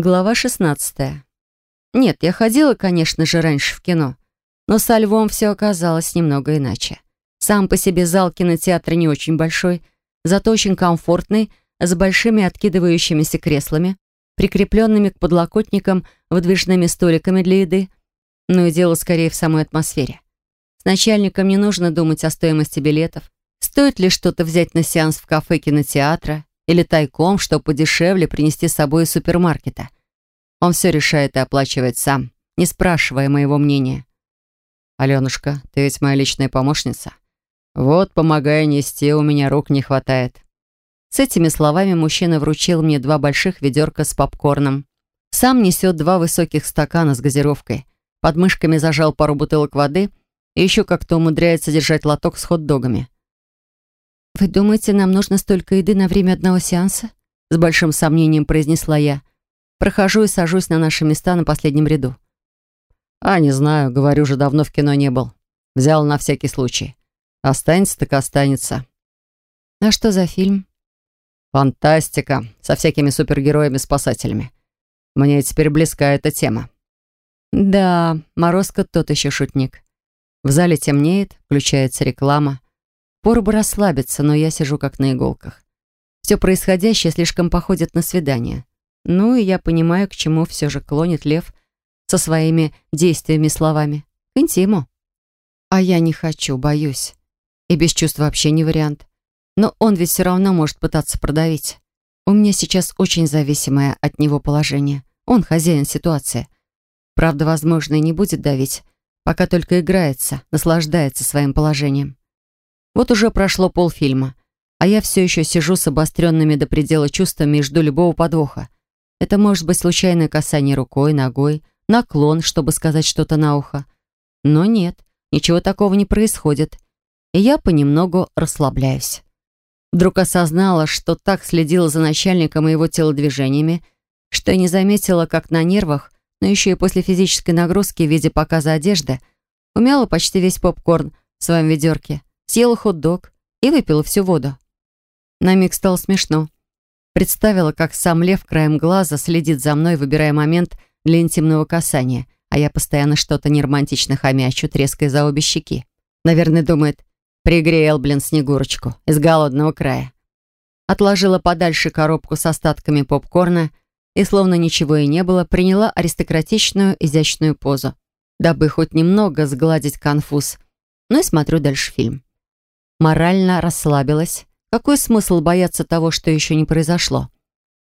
Глава 16. Нет, я ходила, конечно же, раньше в кино, но со львом все оказалось немного иначе. Сам по себе зал кинотеатра не очень большой, зато очень комфортный, с большими откидывающимися креслами, прикрепленными к подлокотникам выдвижными столиками для еды. Но и дело скорее в самой атмосфере. С начальником не нужно думать о стоимости билетов. Стоит ли что-то взять на сеанс в кафе кинотеатра или тайком, что подешевле принести с собой из супермаркета. Он все решает и оплачивает сам, не спрашивая моего мнения. «Аленушка, ты ведь моя личная помощница. Вот, помогая нести, у меня рук не хватает». С этими словами мужчина вручил мне два больших ведерка с попкорном. Сам несет два высоких стакана с газировкой. Под мышками зажал пару бутылок воды и еще как-то умудряется держать лоток с хот-догами. «Вы думаете, нам нужно столько еды на время одного сеанса?» С большим сомнением произнесла я. Прохожу и сажусь на наши места на последнем ряду. «А, не знаю, говорю же, давно в кино не был. Взял на всякий случай. Останется так останется». «А что за фильм?» «Фантастика, со всякими супергероями-спасателями. Мне теперь близка эта тема». «Да, Морозко тот еще шутник. В зале темнеет, включается реклама. Пора бы расслабиться, но я сижу как на иголках. Все происходящее слишком походит на свидание. Ну и я понимаю, к чему все же клонит Лев со своими действиями и словами. К интиму. А я не хочу, боюсь. И без чувств вообще не вариант. Но он ведь все равно может пытаться продавить. У меня сейчас очень зависимое от него положение. Он хозяин ситуации. Правда, возможно, и не будет давить, пока только играется, наслаждается своим положением. Вот уже прошло полфильма, а я все еще сижу с обостренными до предела чувствами и жду любого подвоха. Это может быть случайное касание рукой, ногой, наклон, чтобы сказать что-то на ухо. Но нет, ничего такого не происходит. И я понемногу расслабляюсь. Вдруг осознала, что так следила за начальником и его телодвижениями, что и не заметила, как на нервах, но еще и после физической нагрузки в виде показа одежды, умяла почти весь попкорн в своем ведерке, съела хот-дог и выпила всю воду. На миг стало смешно. Представила, как сам лев краем глаза следит за мной, выбирая момент для интимного касания, а я постоянно что-то неромантично хомячу, треская за обе щеки. Наверное, думает, пригрел, блин, Снегурочку из голодного края. Отложила подальше коробку с остатками попкорна и, словно ничего и не было, приняла аристократичную, изящную позу, дабы хоть немного сгладить конфуз, но и смотрю дальше фильм. Морально расслабилась, какой смысл бояться того, что еще не произошло?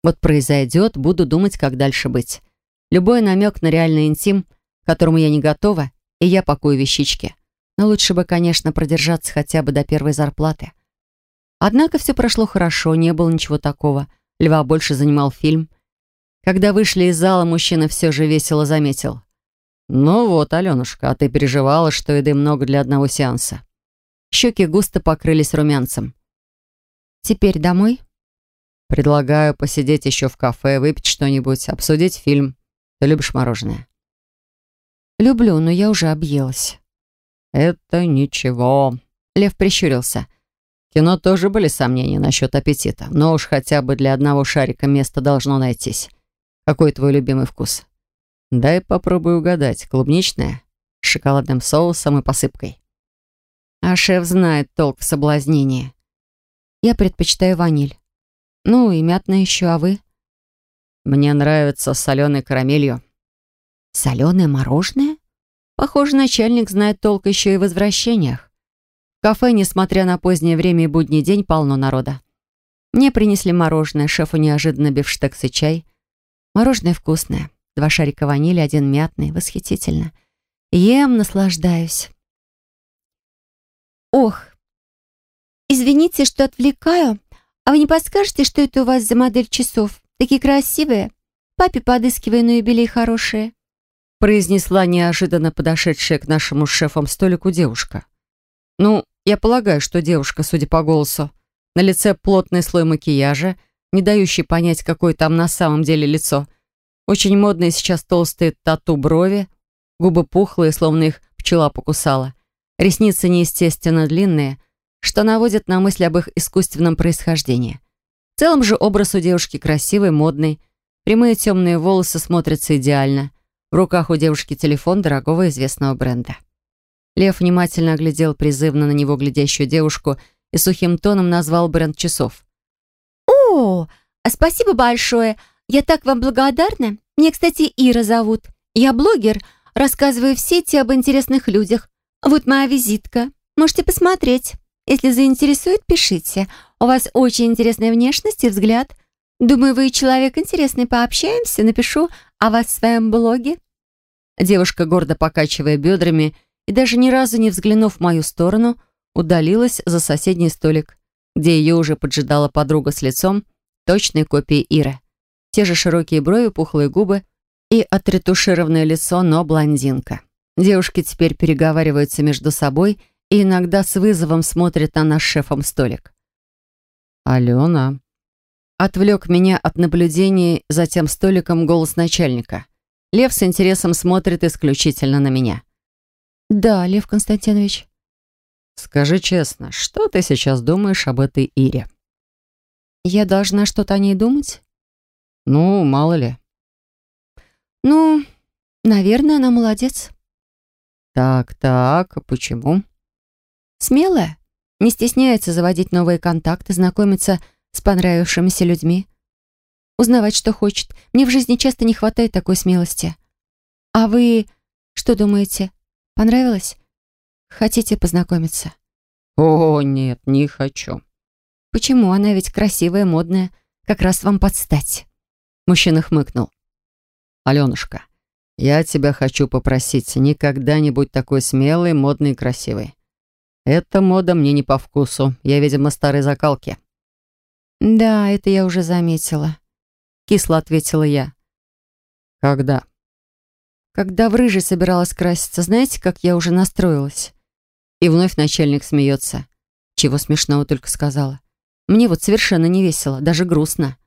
Вот произойдет, буду думать, как дальше быть. Любой намек на реальный интим, к которому я не готова, и я пакую вещички. Но лучше бы, конечно, продержаться хотя бы до первой зарплаты. Однако все прошло хорошо, не было ничего такого. Льва больше занимал фильм. Когда вышли из зала, мужчина все же весело заметил. «Ну вот, Аленушка, а ты переживала, что еды много для одного сеанса». Щеки густо покрылись румянцем. Теперь домой? Предлагаю посидеть еще в кафе, выпить что-нибудь, обсудить фильм. Ты любишь мороженое? Люблю, но я уже объелась. Это ничего. Лев прищурился. Кино тоже были сомнения насчет аппетита, но уж хотя бы для одного шарика место должно найтись. Какой твой любимый вкус? Дай попробую угадать. Клубничное? С шоколадным соусом и посыпкой. А шеф знает толк в соблазнении. Я предпочитаю ваниль. Ну и мятное еще, а вы? Мне нравится с соленой карамелью. Соленое мороженое? Похоже, начальник знает толк еще и в возвращениях. В кафе, несмотря на позднее время и будний день, полно народа. Мне принесли мороженое, шефу неожиданно бифштекс и чай. Мороженое вкусное. Два шарика ванили, один мятный. Восхитительно. Ем, наслаждаюсь. Ох, «Извините, что отвлекаю. А вы не подскажете, что это у вас за модель часов? Такие красивые. Папе подыскиваю на юбилей хорошие». произнесла неожиданно подошедшая к нашему шефам столику девушка. «Ну, я полагаю, что девушка, судя по голосу, на лице плотный слой макияжа, не дающий понять, какое там на самом деле лицо. Очень модные сейчас толстые тату-брови, губы пухлые, словно их пчела покусала. Ресницы неестественно длинные, что наводит на мысль об их искусственном происхождении. В целом же образ у девушки красивый, модный, Прямые темные волосы смотрятся идеально. В руках у девушки телефон дорогого известного бренда. Лев внимательно оглядел призывно на него глядящую девушку и сухим тоном назвал бренд часов. «О, а спасибо большое! Я так вам благодарна! Меня, кстати, Ира зовут. Я блогер, рассказываю в сети об интересных людях. Вот моя визитка. Можете посмотреть. Если заинтересует, пишите. У вас очень интересная внешность и взгляд. Думаю, вы человек интересный, пообщаемся, напишу о вас в своем блоге». Девушка, гордо покачивая бедрами и даже ни разу не взглянув в мою сторону, удалилась за соседний столик, где ее уже поджидала подруга с лицом, точной копией Иры. Те же широкие брови, пухлые губы и отретушированное лицо, но блондинка. Девушки теперь переговариваются между собой и иногда с вызовом смотрят на наш шефом столик. «Алена», Отвлек меня от наблюдений за тем столиком голос начальника. Лев с интересом смотрит исключительно на меня. «Да, Лев Константинович». «Скажи честно, что ты сейчас думаешь об этой Ире?» «Я должна что-то о ней думать?» «Ну, мало ли». «Ну, наверное, она молодец». «Так, так, а почему?» «Смелая, не стесняется заводить новые контакты, знакомиться с понравившимися людьми. Узнавать, что хочет. Мне в жизни часто не хватает такой смелости. А вы что думаете? Понравилось? Хотите познакомиться? О, нет, не хочу. Почему? Она ведь красивая, модная. Как раз вам подстать. Мужчина хмыкнул. Аленушка, я тебя хочу попросить, никогда не будь такой смелой, модной и красивой. Эта мода мне не по вкусу. Я, видимо, старой закалки. «Да, это я уже заметила», — кисло ответила я. «Когда?» «Когда в рыжий собиралась краситься, знаете, как я уже настроилась?» И вновь начальник смеется. Чего смешного только сказала. Мне вот совершенно не весело, даже грустно.